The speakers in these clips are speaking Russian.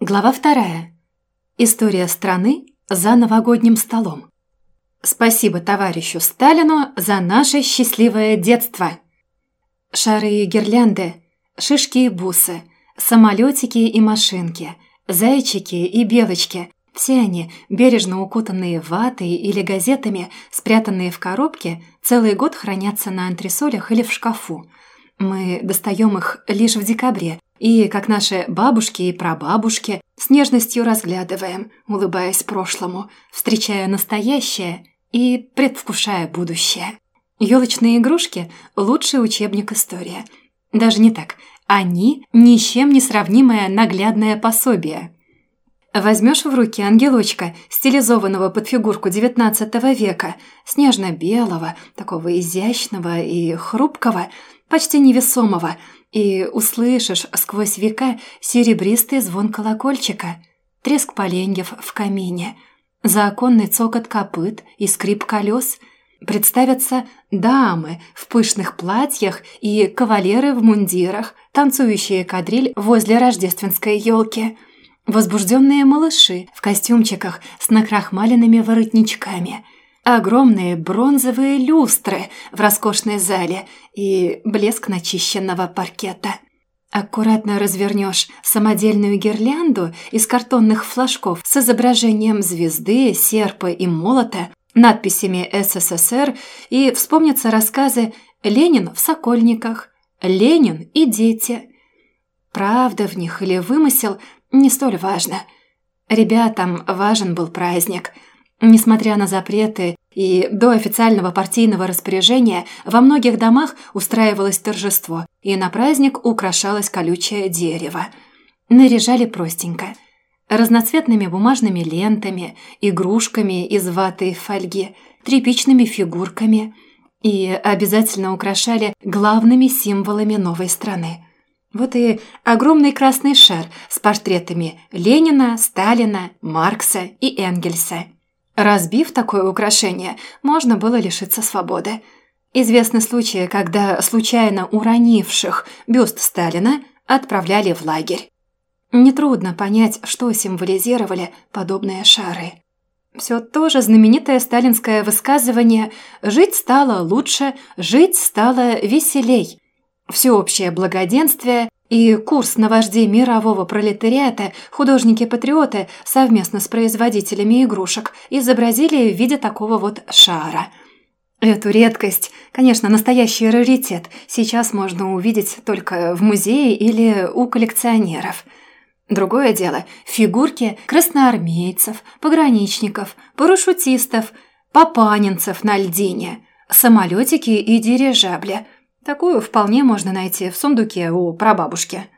Глава вторая. История страны за новогодним столом. Спасибо товарищу Сталину за наше счастливое детство. Шары и гирлянды, шишки и бусы, самолетики и машинки, зайчики и белочки – все они, бережно укутанные ватой или газетами, спрятанные в коробке, целый год хранятся на антресолях или в шкафу. Мы достаем их лишь в декабре, и, как наши бабушки и прабабушки, с нежностью разглядываем, улыбаясь прошлому, встречая настоящее и предвкушая будущее. Елочные игрушки – лучший учебник истории. Даже не так. Они – ни с чем не сравнимое наглядное пособие. Возьмешь в руки ангелочка, стилизованного под фигурку XIX века, снежно-белого, такого изящного и хрупкого, почти невесомого – и услышишь сквозь века серебристый звон колокольчика, треск поленьев в камине, законный цокот копыт и скрип колес. Представятся дамы в пышных платьях и кавалеры в мундирах, танцующие кадриль возле рождественской елки, возбужденные малыши в костюмчиках с накрахмаленными воротничками – огромные бронзовые люстры в роскошной зале и блеск начищенного паркета. Аккуратно развернешь самодельную гирлянду из картонных флажков с изображением звезды, серпа и молота, надписями «СССР» и вспомнятся рассказы «Ленин в Сокольниках», «Ленин и дети». Правда в них или вымысел не столь важно. Ребятам важен был праздник – Несмотря на запреты и до официального партийного распоряжения, во многих домах устраивалось торжество, и на праздник украшалось колючее дерево. Наряжали простенько. Разноцветными бумажными лентами, игрушками из ваты и фольги, тряпичными фигурками и обязательно украшали главными символами новой страны. Вот и огромный красный шар с портретами Ленина, Сталина, Маркса и Энгельса – Разбив такое украшение, можно было лишиться свободы. Известны случаи, когда случайно уронивших бюст Сталина отправляли в лагерь. Нетрудно понять, что символизировали подобные шары. Все то же знаменитое сталинское высказывание «жить стало лучше, жить стало веселей», всеобщее благоденствие и курс на вождей мирового пролетариата художники-патриоты совместно с производителями игрушек изобразили в виде такого вот шара. Эту редкость, конечно, настоящий раритет, сейчас можно увидеть только в музее или у коллекционеров. Другое дело – фигурки красноармейцев, пограничников, парашютистов, папанинцев на льдине, самолетики и дирижабли – Такую вполне можно найти в сундуке у прабабушки.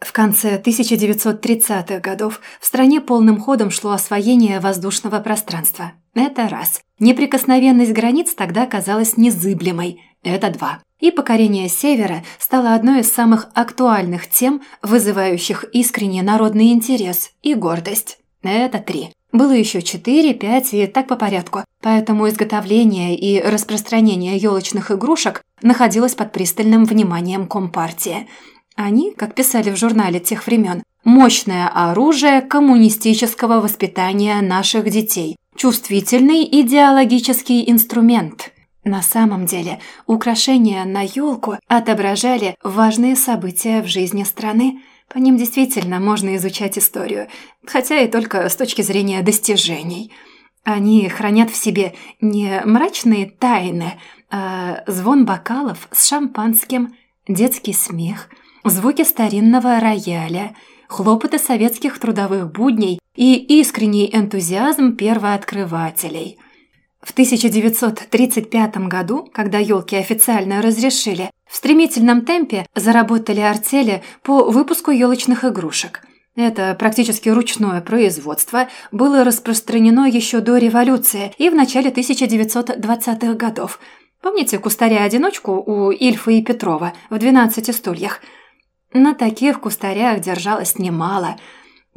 В конце 1930-х годов в стране полным ходом шло освоение воздушного пространства. Это раз. Неприкосновенность границ тогда казалась незыблемой. Это два. И покорение Севера стало одной из самых актуальных тем, вызывающих искренний народный интерес и гордость. Это три. Было еще четыре, пять и так по порядку, поэтому изготовление и распространение елочных игрушек находилось под пристальным вниманием Компартии. Они, как писали в журнале тех времен, мощное оружие коммунистического воспитания наших детей, чувствительный идеологический инструмент. На самом деле, украшения на елку отображали важные события в жизни страны – по ним действительно можно изучать историю, хотя и только с точки зрения достижений. Они хранят в себе не мрачные тайны, а звон бокалов с шампанским, детский смех, звуки старинного рояля, хлопоты советских трудовых будней и искренний энтузиазм первооткрывателей – в 1935 году, когда елки официально разрешили, в стремительном темпе заработали артели по выпуску елочных игрушек. Это практически ручное производство было распространено еще до революции и в начале 1920-х годов. Помните кустаря-одиночку у Ильфа и Петрова в «12 стульях»? На таких кустарях держалось немало –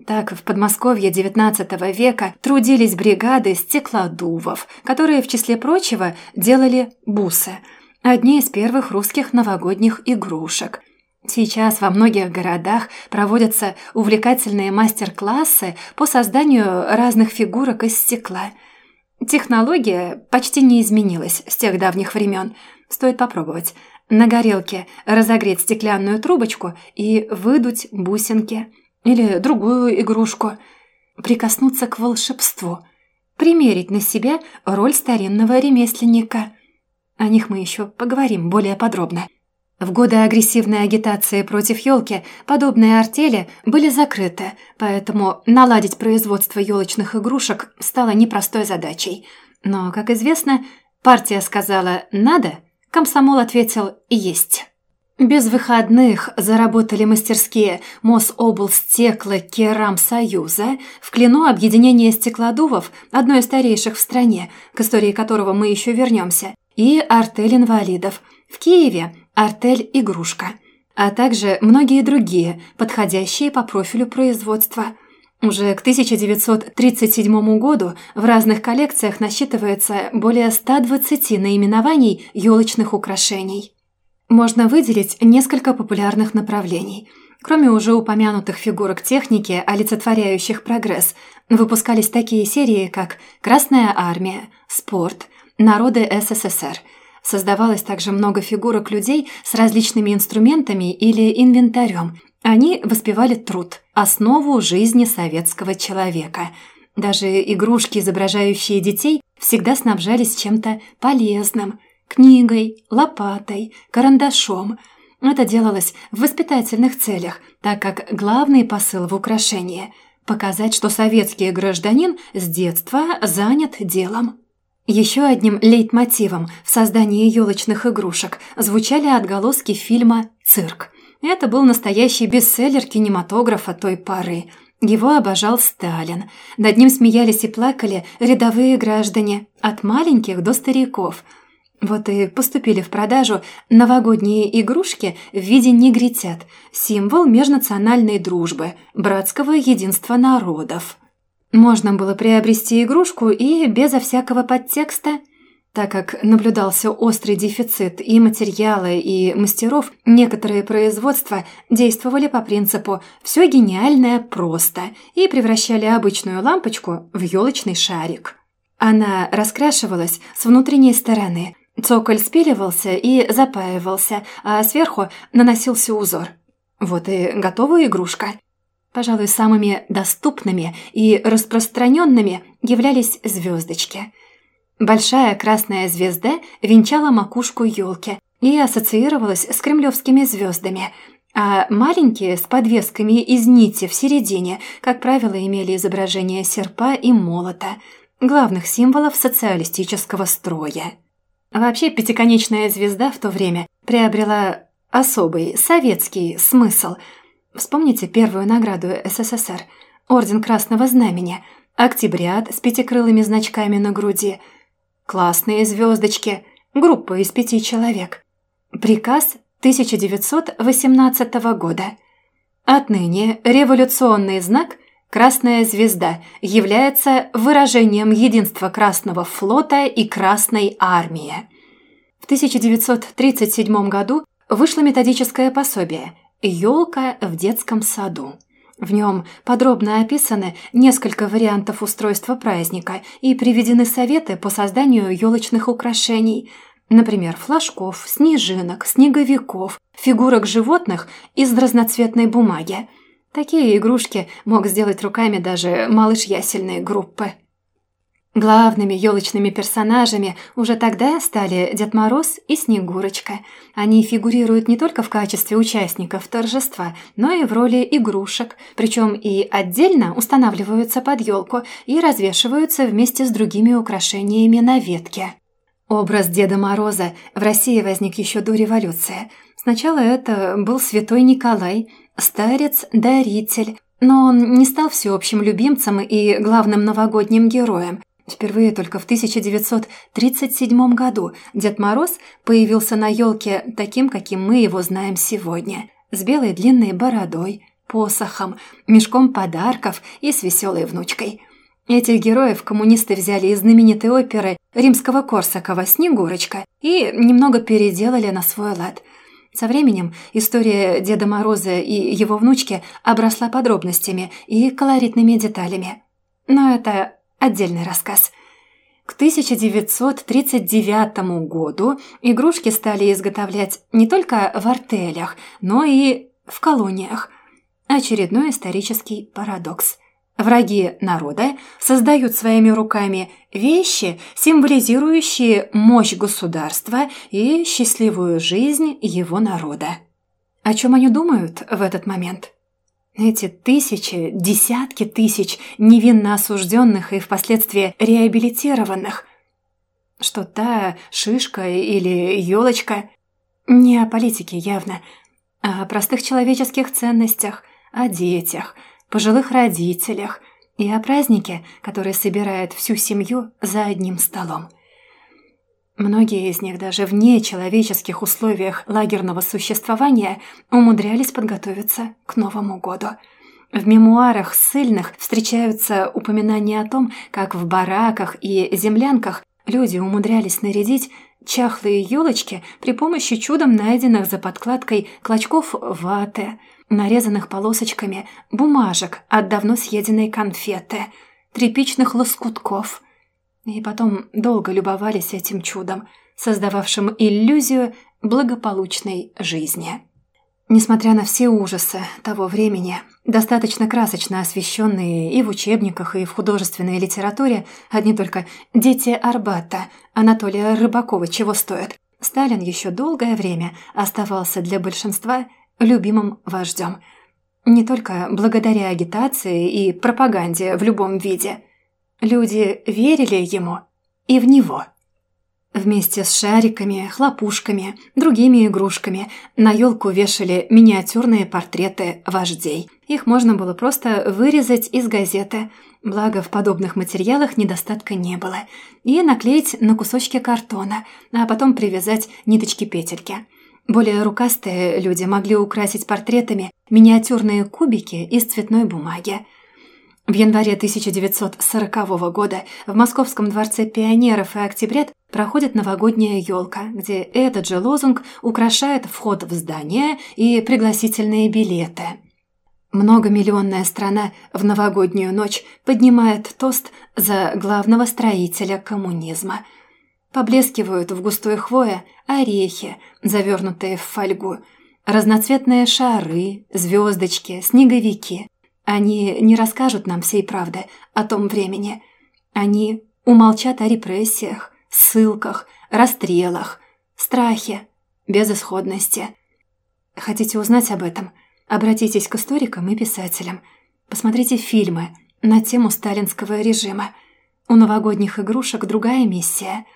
так, в Подмосковье XIX века трудились бригады стеклодувов, которые, в числе прочего, делали бусы – одни из первых русских новогодних игрушек. Сейчас во многих городах проводятся увлекательные мастер-классы по созданию разных фигурок из стекла. Технология почти не изменилась с тех давних времен. Стоит попробовать. На горелке разогреть стеклянную трубочку и выдуть бусинки. Или другую игрушку. Прикоснуться к волшебству. Примерить на себя роль старинного ремесленника. О них мы еще поговорим более подробно. В годы агрессивной агитации против елки подобные артели были закрыты, поэтому наладить производство елочных игрушек стало непростой задачей. Но, как известно, партия сказала «надо», комсомол ответил «есть». Без выходных заработали мастерские Мособлстекло Керам Союза, в Клину объединение стеклодувов, одно из старейших в стране, к истории которого мы еще вернемся, и артель инвалидов. В Киеве артель «Игрушка», а также многие другие, подходящие по профилю производства. Уже к 1937 году в разных коллекциях насчитывается более 120 наименований елочных украшений. Можно выделить несколько популярных направлений. Кроме уже упомянутых фигурок техники, олицетворяющих прогресс, выпускались такие серии, как «Красная армия», «Спорт», «Народы СССР», Создавалось также много фигурок людей с различными инструментами или инвентарем. Они воспевали труд, основу жизни советского человека. Даже игрушки, изображающие детей, всегда снабжались чем-то полезным – книгой, лопатой, карандашом. Это делалось в воспитательных целях, так как главный посыл в украшении – показать, что советский гражданин с детства занят делом. Еще одним лейтмотивом в создании елочных игрушек звучали отголоски фильма «Цирк». Это был настоящий бестселлер кинематографа той поры. Его обожал Сталин. Над ним смеялись и плакали рядовые граждане, от маленьких до стариков. Вот и поступили в продажу новогодние игрушки в виде негритят, символ межнациональной дружбы, братского единства народов. Можно было приобрести игрушку и безо всякого подтекста. Так как наблюдался острый дефицит и материала, и мастеров, некоторые производства действовали по принципу «все гениальное просто» и превращали обычную лампочку в елочный шарик. Она раскрашивалась с внутренней стороны. Цоколь спиливался и запаивался, а сверху наносился узор. Вот и готовая игрушка. Пожалуй, самыми доступными и распространенными являлись звездочки. Большая красная звезда венчала макушку елки и ассоциировалась с кремлевскими звездами, а маленькие с подвесками из нити в середине, как правило, имели изображение серпа и молота, главных символов социалистического строя. Вообще, пятиконечная звезда в то время приобрела особый советский смысл – Вспомните первую награду СССР – Орден Красного Знамени, октябрят с пятикрылыми значками на груди, классные звездочки, группа из пяти человек. Приказ 1918 года. Отныне революционный знак «Красная звезда» является выражением единства Красного флота и Красной армии. В 1937 году вышло методическое пособие – «Елка в детском саду». В нем подробно описаны несколько вариантов устройства праздника и приведены советы по созданию елочных украшений, например, флажков, снежинок, снеговиков, фигурок животных из разноцветной бумаги. Такие игрушки мог сделать руками даже малыш ясельной группы. Главными елочными персонажами уже тогда стали Дед Мороз и Снегурочка. Они фигурируют не только в качестве участников торжества, но и в роли игрушек, причем и отдельно устанавливаются под елку и развешиваются вместе с другими украшениями на ветке. Образ Деда Мороза в России возник еще до революции. Сначала это был святой Николай, старец-даритель, но он не стал всеобщим любимцем и главным новогодним героем – Впервые только в 1937 году Дед Мороз появился на елке таким, каким мы его знаем сегодня, с белой длинной бородой, посохом, мешком подарков и с веселой внучкой. Этих героев коммунисты взяли из знаменитой оперы римского Корсакова «Снегурочка» и немного переделали на свой лад. Со временем история Деда Мороза и его внучки обросла подробностями и колоритными деталями. Но это отдельный рассказ. К 1939 году игрушки стали изготовлять не только в артелях, но и в колониях. Очередной исторический парадокс – Враги народа создают своими руками вещи, символизирующие мощь государства и счастливую жизнь его народа. О чем они думают в этот момент? Эти тысячи, десятки тысяч невинно осужденных и впоследствии реабилитированных. Что та шишка или елочка не о политике явно, а о простых человеческих ценностях, о детях – пожилых родителях и о празднике, который собирает всю семью за одним столом. Многие из них даже в нечеловеческих условиях лагерного существования умудрялись подготовиться к Новому году. В мемуарах ссыльных встречаются упоминания о том, как в бараках и землянках люди умудрялись нарядить чахлые елочки при помощи чудом найденных за подкладкой клочков ваты – нарезанных полосочками бумажек от давно съеденной конфеты, тряпичных лоскутков. И потом долго любовались этим чудом, создававшим иллюзию благополучной жизни. Несмотря на все ужасы того времени, достаточно красочно освещенные и в учебниках, и в художественной литературе, одни только «Дети Арбата» Анатолия Рыбакова чего стоят, Сталин еще долгое время оставался для большинства любимым вождем. Не только благодаря агитации и пропаганде в любом виде. Люди верили ему и в него. Вместе с шариками, хлопушками, другими игрушками на елку вешали миниатюрные портреты вождей. Их можно было просто вырезать из газеты, благо в подобных материалах недостатка не было, и наклеить на кусочки картона, а потом привязать ниточки-петельки. Более рукастые люди могли украсить портретами миниатюрные кубики из цветной бумаги. В январе 1940 года в Московском дворце пионеров и октябрят проходит новогодняя елка, где этот же лозунг украшает вход в здание и пригласительные билеты. Многомиллионная страна в новогоднюю ночь поднимает тост за главного строителя коммунизма – Поблескивают в густой хвое орехи, завернутые в фольгу, разноцветные шары, звездочки, снеговики. Они не расскажут нам всей правды о том времени. Они умолчат о репрессиях, ссылках, расстрелах, страхе, безысходности. Хотите узнать об этом? Обратитесь к историкам и писателям. Посмотрите фильмы на тему сталинского режима. У новогодних игрушек другая миссия –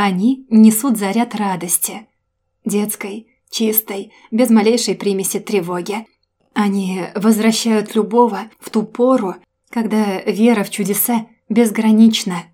они несут заряд радости. Детской, чистой, без малейшей примеси тревоги. Они возвращают любого в ту пору, когда вера в чудеса безгранична.